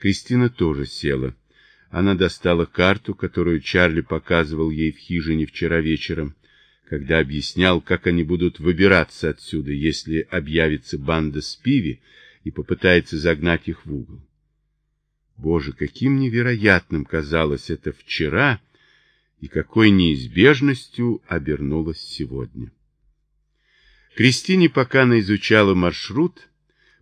Кристина тоже села. Она достала карту, которую Чарли показывал ей в хижине вчера вечером, когда объяснял, как они будут выбираться отсюда, если объявится банда с пиви и попытается загнать их в угол. Боже, каким невероятным казалось это вчера и какой неизбежностью обернулось сегодня. Кристине, пока она изучала маршрут,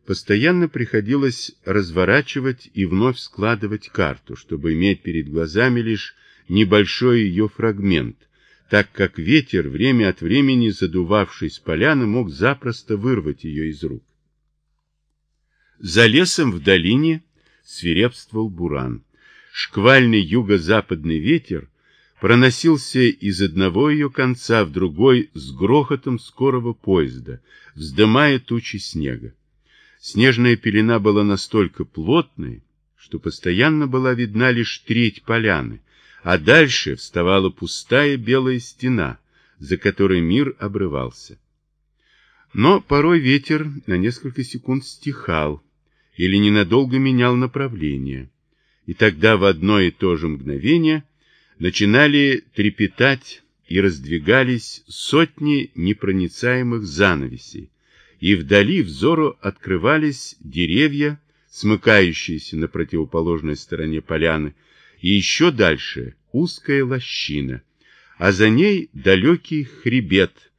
постоянно приходилось разворачивать и вновь складывать карту, чтобы иметь перед глазами лишь небольшой ее фрагмент, так как ветер, время от времени задувавший с поляны, мог запросто вырвать ее из рук. За лесом в долине свирепствовал буран. Шквальный юго-западный ветер проносился из одного ее конца в другой с грохотом скорого поезда, вздымая тучи снега. Снежная пелена была настолько плотной, что постоянно была видна лишь треть поляны, а дальше вставала пустая белая стена, за которой мир обрывался. Но порой ветер на несколько секунд стихал или ненадолго менял направление, и тогда в одно и то же мгновение начинали трепетать и раздвигались сотни непроницаемых занавесей, и вдали взору открывались деревья, смыкающиеся на противоположной стороне поляны, и еще дальше узкая лощина, а за ней далекий хребет,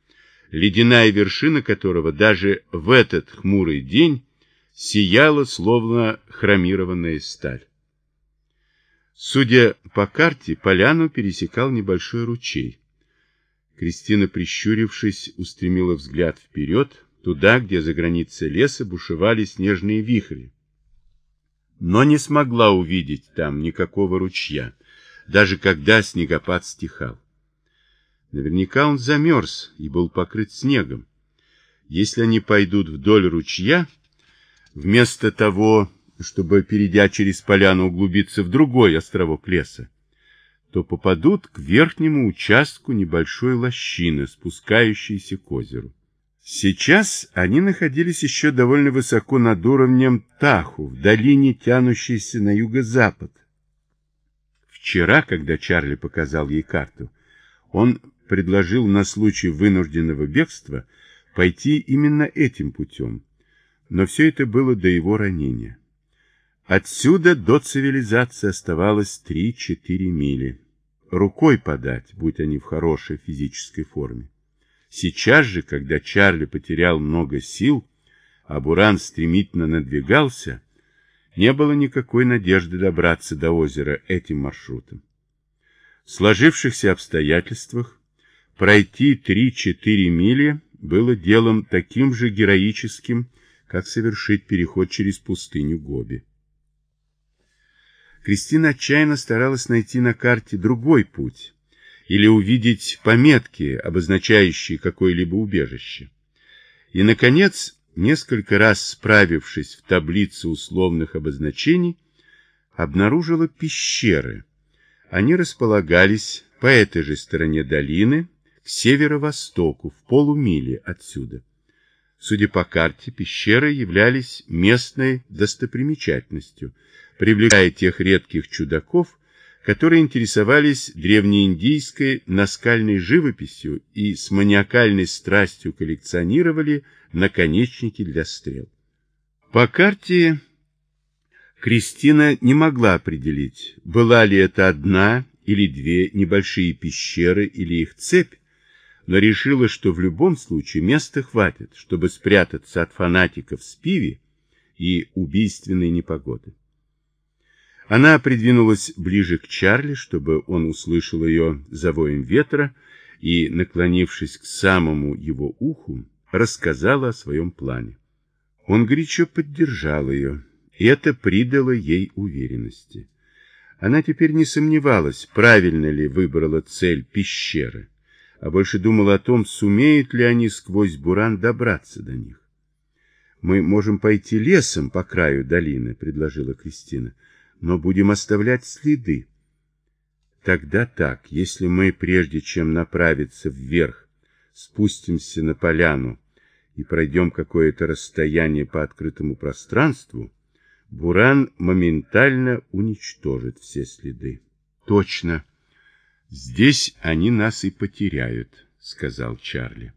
ледяная вершина которого даже в этот хмурый день сияла, словно хромированная сталь. Судя по карте, поляну пересекал небольшой ручей. Кристина, прищурившись, устремила взгляд вперед, туда, где за границей леса бушевали снежные вихри. Но не смогла увидеть там никакого ручья, даже когда снегопад стихал. Наверняка он замерз и был покрыт снегом. Если они пойдут вдоль ручья, вместо того, чтобы, перейдя через поляну, углубиться в другой островок леса, то попадут к верхнему участку небольшой лощины, спускающейся к озеру. Сейчас они находились еще довольно высоко над уровнем Таху, в долине, тянущейся на юго-запад. Вчера, когда Чарли показал ей карту, он предложил на случай вынужденного бегства пойти именно этим путем, но все это было до его ранения. Отсюда до цивилизации оставалось 3-4 мили. Рукой подать, будь они в хорошей физической форме. Сейчас же, когда Чарли потерял много сил, а Буран стремительно надвигался, не было никакой надежды добраться до озера этим маршрутом. В сложившихся обстоятельствах пройти 3-4 мили было делом таким же героическим, как совершить переход через пустыню Гоби. Кристина отчаянно старалась найти на карте другой путь, или увидеть пометки, обозначающие какое-либо убежище. И, наконец, несколько раз справившись в таблице условных обозначений, обнаружила пещеры. Они располагались по этой же стороне долины, к северо-востоку, в полумиле отсюда. Судя по карте, пещеры являлись местной достопримечательностью, привлекая тех редких чудаков, которые интересовались древнеиндийской наскальной живописью и с маниакальной страстью коллекционировали наконечники для стрел. По карте Кристина не могла определить, была ли это одна или две небольшие пещеры или их цепь, но решила, что в любом случае места хватит, чтобы спрятаться от фанатиков с пиви и убийственной непогоды. Она придвинулась ближе к Чарли, чтобы он услышал ее завоем ветра, и, наклонившись к самому его уху, рассказала о своем плане. Он горячо поддержал ее, и это придало ей уверенности. Она теперь не сомневалась, правильно ли выбрала цель пещеры, а больше думала о том, сумеют ли они сквозь буран добраться до них. «Мы можем пойти лесом по краю долины», — предложила Кристина но будем оставлять следы. Тогда так, если мы, прежде чем направиться вверх, спустимся на поляну и пройдем какое-то расстояние по открытому пространству, Буран моментально уничтожит все следы. Точно. Здесь они нас и потеряют, сказал Чарли.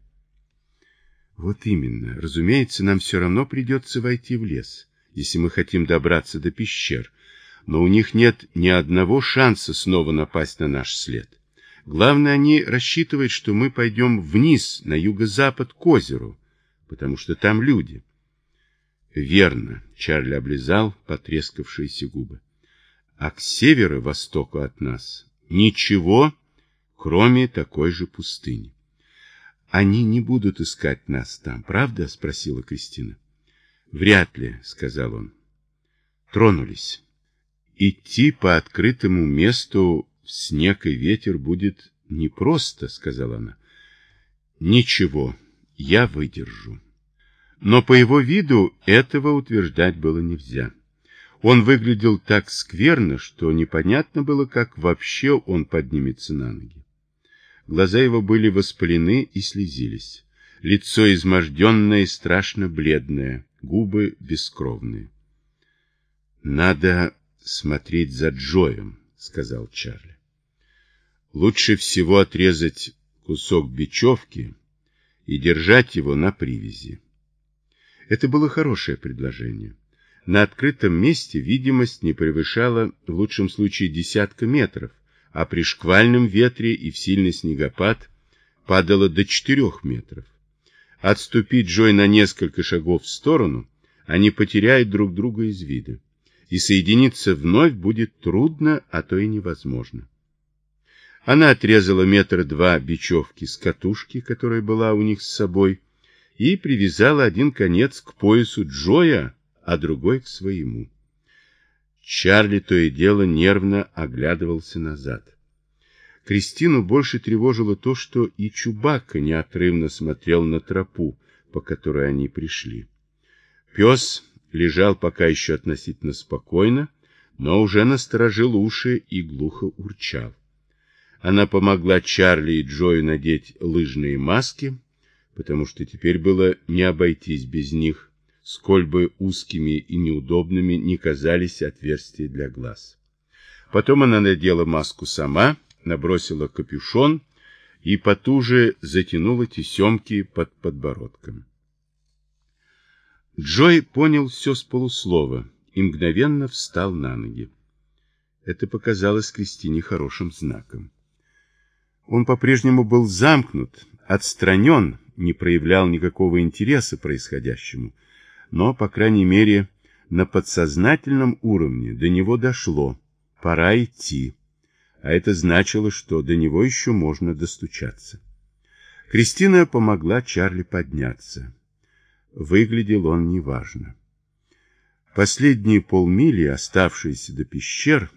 Вот именно. Разумеется, нам все равно придется войти в лес, если мы хотим добраться до пещер. Но у них нет ни одного шанса снова напасть на наш след. Главное, они рассчитывают, что мы пойдем вниз, на юго-запад, к озеру, потому что там люди. Верно, Чарли облизал потрескавшиеся губы. А к северо-востоку от нас ничего, кроме такой же пустыни. Они не будут искать нас там, правда? спросила Кристина. Вряд ли, сказал он. Тронулись. Идти по открытому месту в снег и ветер будет непросто, сказала она. Ничего, я выдержу. Но по его виду этого утверждать было нельзя. Он выглядел так скверно, что непонятно было, как вообще он поднимется на ноги. Глаза его были воспалены и слезились. Лицо изможденное и страшно бледное, губы бескровные. «Надо смотреть за Джоем», — сказал Чарли. «Лучше всего отрезать кусок бечевки и держать его на привязи. Это было хорошее предложение. На открытом месте видимость не превышала в лучшем случае десятка метров, а при шквальном ветре и в сильный снегопад падала до четырех метров. Отступить Джой на несколько шагов в сторону, они потеряют друг друга из вида, и соединиться вновь будет трудно, а то и невозможно. Она отрезала метр два бечевки с катушки, которая была у них с собой, и привязала один конец к поясу Джоя, а другой к своему. Чарли то и дело нервно оглядывался назад. Кристину больше тревожило то, что и Чубакка неотрывно смотрел на тропу, по которой они пришли. Пес лежал пока еще относительно спокойно, но уже насторожил уши и глухо урчал. Она помогла Чарли и Джою надеть лыжные маски, потому что теперь было не обойтись без них, сколь бы узкими и неудобными не казались отверстия для глаз. Потом она надела маску сама, набросила капюшон и потуже затянула тесемки под подбородком. Джой понял все с полуслова и мгновенно встал на ноги. Это показалось Кристине хорошим знаком. Он по-прежнему был замкнут, отстранен, не проявлял никакого интереса происходящему, но, по крайней мере, на подсознательном уровне до него дошло, пора идти, а это значило, что до него еще можно достучаться. Кристина помогла Чарли подняться. Выглядел он неважно. Последние полмили, оставшиеся до пещер,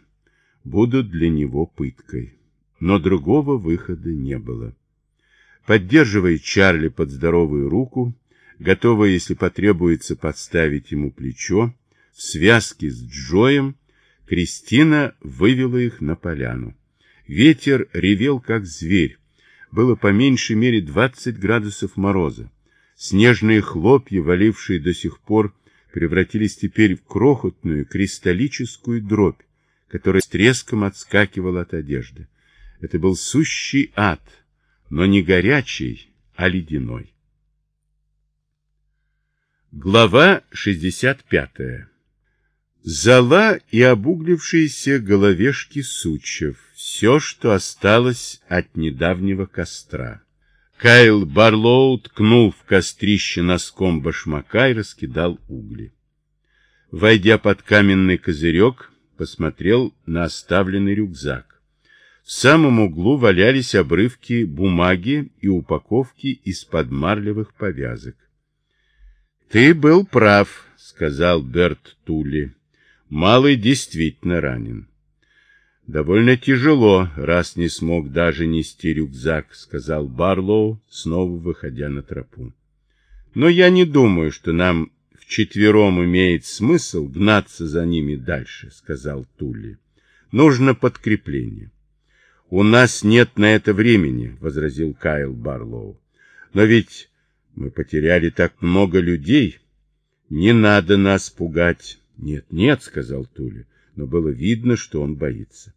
будут для него пыткой. Но другого выхода не было. Поддерживая Чарли под здоровую руку, готовая, если потребуется, подставить ему плечо, в связке с Джоем, Кристина вывела их на поляну. Ветер ревел, как зверь. Было по меньшей мере 20 градусов мороза. Снежные хлопья, валившие до сих пор, превратились теперь в крохотную кристаллическую дробь, которая с треском отскакивала от одежды. Это был сущий ад, но не горячий, а ледяной. Глава 65 Зола и обуглившиеся головешки сучьев — все, что осталось от недавнего костра. Кайл Барлоу ткнул в кострище носком башмака и раскидал угли. Войдя под каменный козырек, посмотрел на оставленный рюкзак. В самом углу валялись обрывки бумаги и упаковки из-под марлевых повязок. — Ты был прав, — сказал Берт Тули. — Малый действительно ранен. Довольно тяжело, раз не смог даже нести рюкзак, сказал Барлоу, снова выходя на тропу. Но я не думаю, что нам вчетвером имеет смысл гнаться за ними дальше, сказал Тули. Нужно подкрепление. У нас нет на это времени, возразил Кайл Барлоу. Но ведь мы потеряли так много людей. Не надо нас пугать. Нет, нет, сказал Туля, но было видно, что он боится.